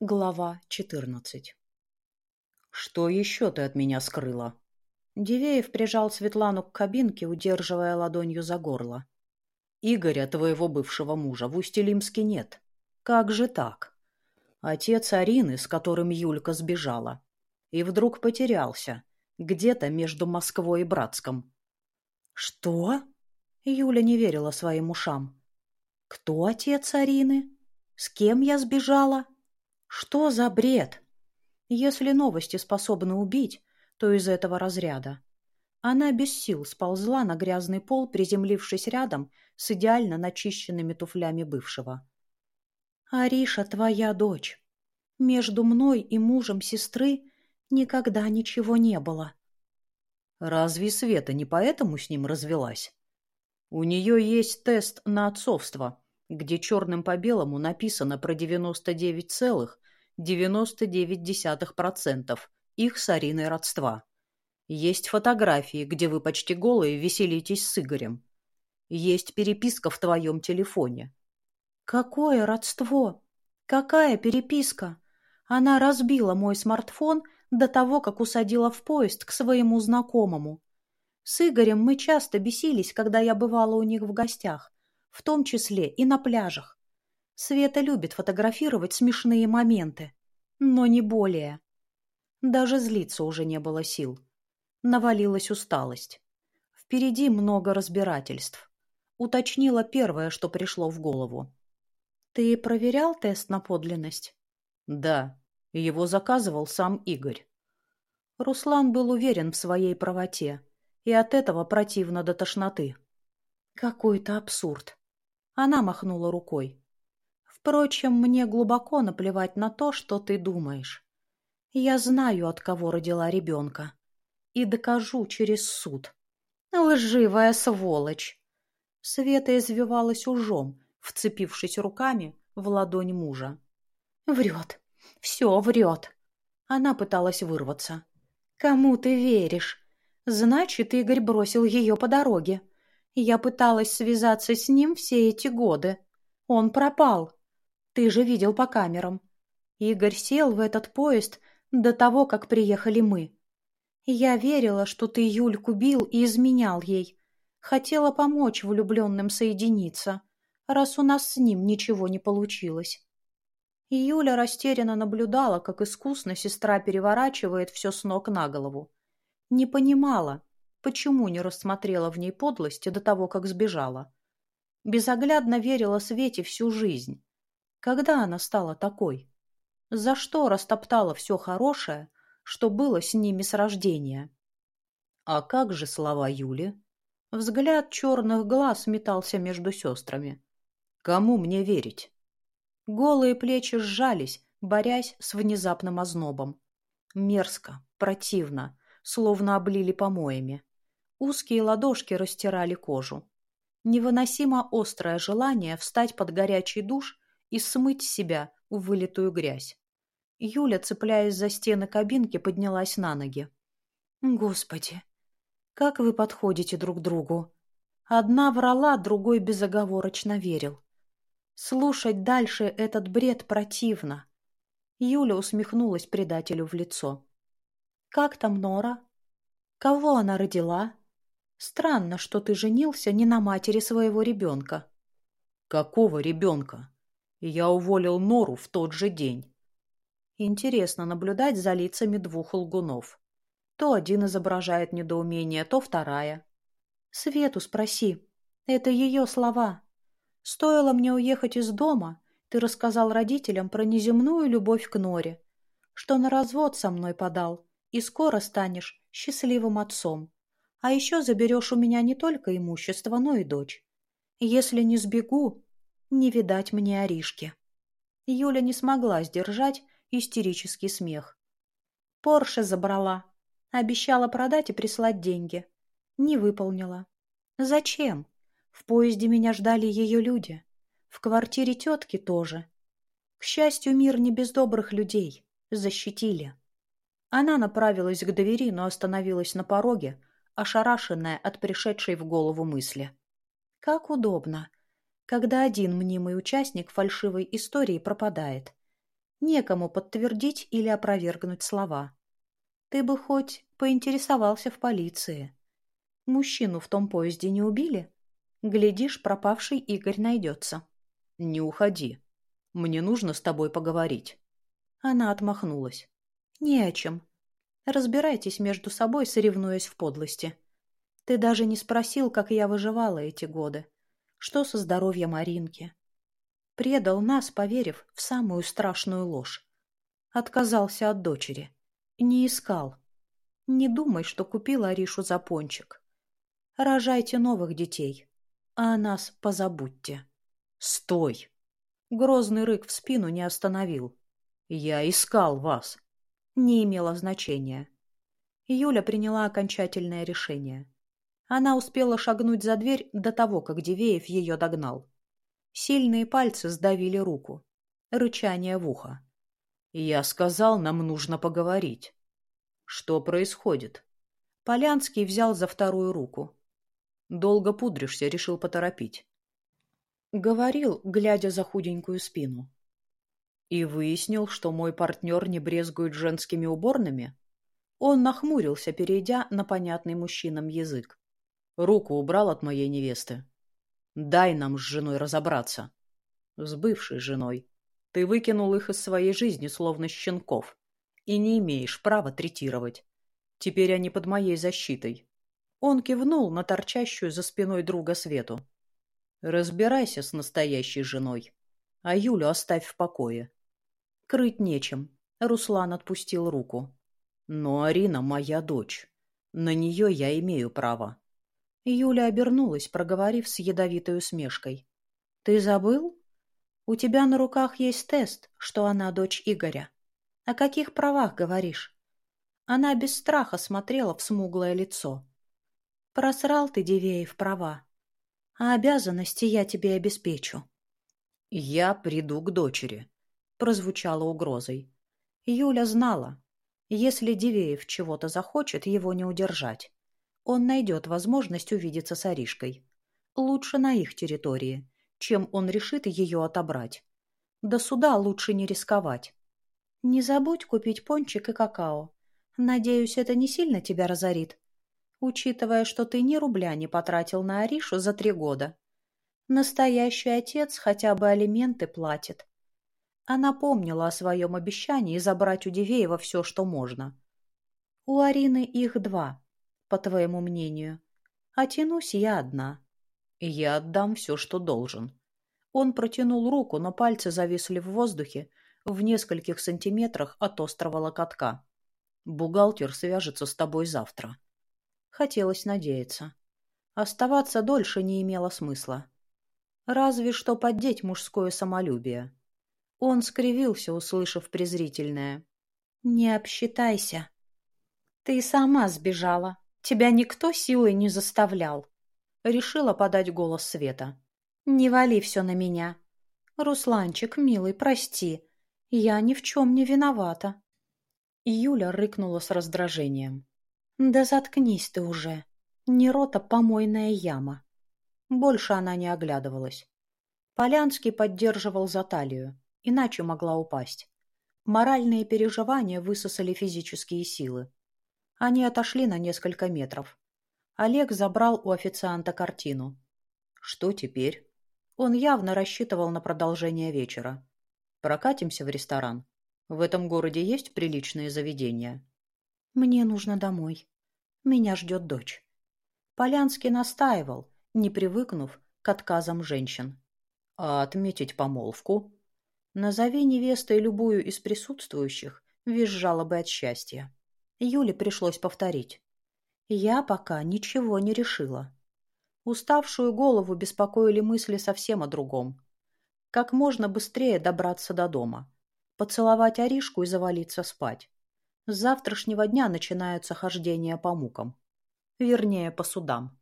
Глава четырнадцать. «Что еще ты от меня скрыла?» Дивеев прижал Светлану к кабинке, удерживая ладонью за горло. «Игоря, твоего бывшего мужа, в Устилимске нет. Как же так? Отец Арины, с которым Юлька сбежала, и вдруг потерялся, где-то между Москвой и Братском». «Что?» Юля не верила своим ушам. «Кто отец Арины? С кем я сбежала?» Что за бред? Если новости способны убить, то из этого разряда. Она без сил сползла на грязный пол, приземлившись рядом с идеально начищенными туфлями бывшего. «Ариша твоя дочь. Между мной и мужем сестры никогда ничего не было». «Разве Света не поэтому с ним развелась? У нее есть тест на отцовство, где черным по белому написано про 99,99% их с Ариной родства. Есть фотографии, где вы почти голые веселитесь с Игорем. Есть переписка в твоем телефоне. Какое родство? Какая переписка? Она разбила мой смартфон до того, как усадила в поезд к своему знакомому. С Игорем мы часто бесились, когда я бывала у них в гостях в том числе и на пляжах. Света любит фотографировать смешные моменты, но не более. Даже злиться уже не было сил. Навалилась усталость. Впереди много разбирательств. Уточнила первое, что пришло в голову. «Ты проверял тест на подлинность?» «Да, его заказывал сам Игорь». Руслан был уверен в своей правоте, и от этого противно до тошноты. Какой-то абсурд. Она махнула рукой. Впрочем, мне глубоко наплевать на то, что ты думаешь. Я знаю, от кого родила ребенка. И докажу через суд. Лживая сволочь! Света извивалась ужом, вцепившись руками в ладонь мужа. Врет. Все врет. Она пыталась вырваться. Кому ты веришь? Значит, Игорь бросил ее по дороге. Я пыталась связаться с ним все эти годы. Он пропал. Ты же видел по камерам. Игорь сел в этот поезд до того, как приехали мы. Я верила, что ты Юльку бил и изменял ей. Хотела помочь влюбленным соединиться, раз у нас с ним ничего не получилось. Юля растерянно наблюдала, как искусно сестра переворачивает все с ног на голову. Не понимала, Почему не рассмотрела в ней подлости до того, как сбежала? Безоглядно верила Свете всю жизнь. Когда она стала такой? За что растоптала все хорошее, что было с ними с рождения? А как же слова Юли? Взгляд черных глаз метался между сестрами. Кому мне верить? Голые плечи сжались, борясь с внезапным ознобом. Мерзко, противно, словно облили помоями. Узкие ладошки растирали кожу. Невыносимо острое желание встать под горячий душ и смыть себя вылитую грязь. Юля, цепляясь за стены кабинки, поднялась на ноги. «Господи, как вы подходите друг другу!» Одна врала, другой безоговорочно верил. Слушать дальше этот бред противно. Юля усмехнулась предателю в лицо. «Как там Нора? Кого она родила?» Странно, что ты женился не на матери своего ребенка. Какого ребенка? Я уволил Нору в тот же день. Интересно наблюдать за лицами двух лгунов. То один изображает недоумение, то вторая. Свету спроси. Это ее слова. Стоило мне уехать из дома, ты рассказал родителям про неземную любовь к Норе, что на развод со мной подал, и скоро станешь счастливым отцом. А еще заберешь у меня не только имущество, но и дочь. Если не сбегу, не видать мне Аришки. Юля не смогла сдержать истерический смех. Порше забрала. Обещала продать и прислать деньги. Не выполнила. Зачем? В поезде меня ждали ее люди. В квартире тетки тоже. К счастью, мир не без добрых людей. Защитили. Она направилась к двери, но остановилась на пороге, ошарашенная от пришедшей в голову мысли. Как удобно, когда один мнимый участник фальшивой истории пропадает. Некому подтвердить или опровергнуть слова. Ты бы хоть поинтересовался в полиции. Мужчину в том поезде не убили? Глядишь, пропавший Игорь найдется. Не уходи. Мне нужно с тобой поговорить. Она отмахнулась. Не о чем. Разбирайтесь между собой, соревнуясь в подлости. Ты даже не спросил, как я выживала эти годы. Что со здоровьем Маринки? Предал нас, поверив в самую страшную ложь. Отказался от дочери. Не искал. Не думай, что купил Аришу за пончик. Рожайте новых детей, а о нас позабудьте. Стой! Грозный рык в спину не остановил. Я искал вас. Не имело значения. Юля приняла окончательное решение. Она успела шагнуть за дверь до того, как Дивеев ее догнал. Сильные пальцы сдавили руку. Рычание в ухо. «Я сказал, нам нужно поговорить». «Что происходит?» Полянский взял за вторую руку. «Долго пудришься», — решил поторопить. Говорил, глядя за худенькую спину. «И выяснил, что мой партнер не брезгует женскими уборными?» Он нахмурился, перейдя на понятный мужчинам язык. Руку убрал от моей невесты. Дай нам с женой разобраться. С бывшей женой. Ты выкинул их из своей жизни, словно щенков, и не имеешь права третировать. Теперь они под моей защитой. Он кивнул на торчащую за спиной друга Свету. Разбирайся с настоящей женой, а Юлю оставь в покое. Крыть нечем. Руслан отпустил руку. Но Арина моя дочь. На нее я имею право. Юля обернулась, проговорив с ядовитой усмешкой. «Ты забыл? У тебя на руках есть тест, что она дочь Игоря. О каких правах говоришь?» Она без страха смотрела в смуглое лицо. «Просрал ты, Дивеев, права. А обязанности я тебе обеспечу». «Я приду к дочери», — прозвучало угрозой. Юля знала, если Дивеев чего-то захочет, его не удержать он найдет возможность увидеться с Аришкой. Лучше на их территории, чем он решит ее отобрать. До суда лучше не рисковать. Не забудь купить пончик и какао. Надеюсь, это не сильно тебя разорит, учитывая, что ты ни рубля не потратил на Аришу за три года. Настоящий отец хотя бы алименты платит. Она помнила о своем обещании забрать у Дивеева все, что можно. У Арины их два по твоему мнению. А тянусь я одна. Я отдам все, что должен. Он протянул руку, но пальцы зависли в воздухе в нескольких сантиметрах от острого локотка. Бухгалтер свяжется с тобой завтра. Хотелось надеяться. Оставаться дольше не имело смысла. Разве что поддеть мужское самолюбие. Он скривился, услышав презрительное. «Не обсчитайся. Ты сама сбежала. Тебя никто силой не заставлял. Решила подать голос Света. Не вали все на меня. Русланчик, милый, прости. Я ни в чем не виновата. Юля рыкнула с раздражением. Да заткнись ты уже. Не рота помойная яма. Больше она не оглядывалась. Полянский поддерживал за талию, иначе могла упасть. Моральные переживания высосали физические силы. Они отошли на несколько метров. Олег забрал у официанта картину. Что теперь? Он явно рассчитывал на продолжение вечера. Прокатимся в ресторан. В этом городе есть приличные заведения. Мне нужно домой. Меня ждет дочь. Полянский настаивал, не привыкнув к отказам женщин. А отметить помолвку? Назови невестой любую из присутствующих, визжала бы от счастья. Юле пришлось повторить. Я пока ничего не решила. Уставшую голову беспокоили мысли совсем о другом. Как можно быстрее добраться до дома. Поцеловать Аришку и завалиться спать. С завтрашнего дня начинаются хождения по мукам. Вернее, по судам.